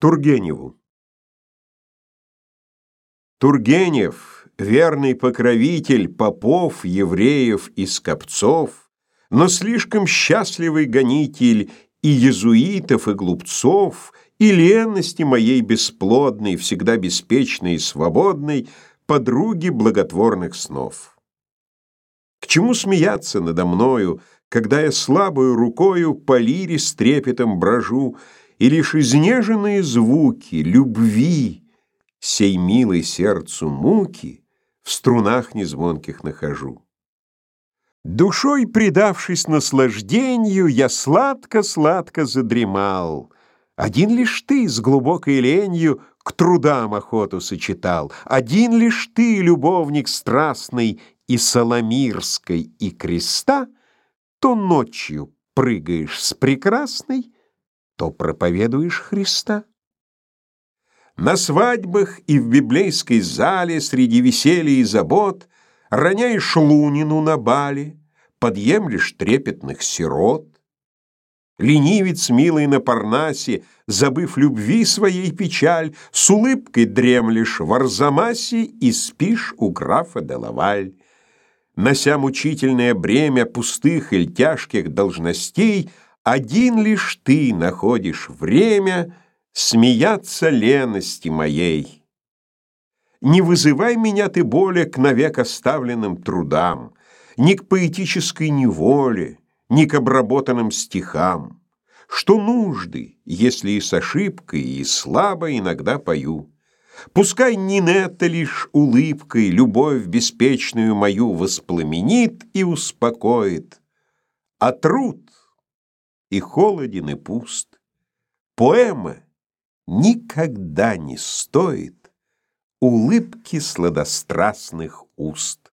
Тургеневу Тургенев, верный покровитель попов, евреев и скопцов, но слишком счастливый гонитель и езуитов, и глупцов, и ленности моей бесплодной, всегда беспечной и свободной, подруги благотворных снов. К чему смеяться надо мною, когда я слабою рукою по лире с трепетом брожу, и лишь изнеженные звуки любви, сей милой сердцу муки, в струнах незвонких нахожу. Душой предавшись наслаждению, я сладко-сладко задремал. Один лишь ты с глубокой ленью к трудам охоту сочетал. Один лишь ты, любовник страстный, и Соломирской, и креста, то ночью прыгаешь с прекрасной, то проповедуешь Христа. На свадьбах и в библейской зале Среди веселья и забот Роняешь лунину на бале, Подъемлешь трепетных сирот. Ленивец, милый на Парнасе, Забыв любви своей печаль, С улыбкой дремлешь в Арзамасе И спишь у графа Делаваль. Нося мучительное бремя Пустых или тяжких должностей, один лишь ты находишь время Смеяться лености моей. Не вызывай меня ты более К навек оставленным трудам, Ни к поэтической неволе, Ни к обработанным стихам. Что нужды, если и с ошибкой, И слабо иногда пою? Пускай Нинетта лишь улыбкой Любовь беспечную мою Воспламенит и успокоит, А труд и холоден, и пуст. Поэма никогда не стоит улыбки сладострастных уст.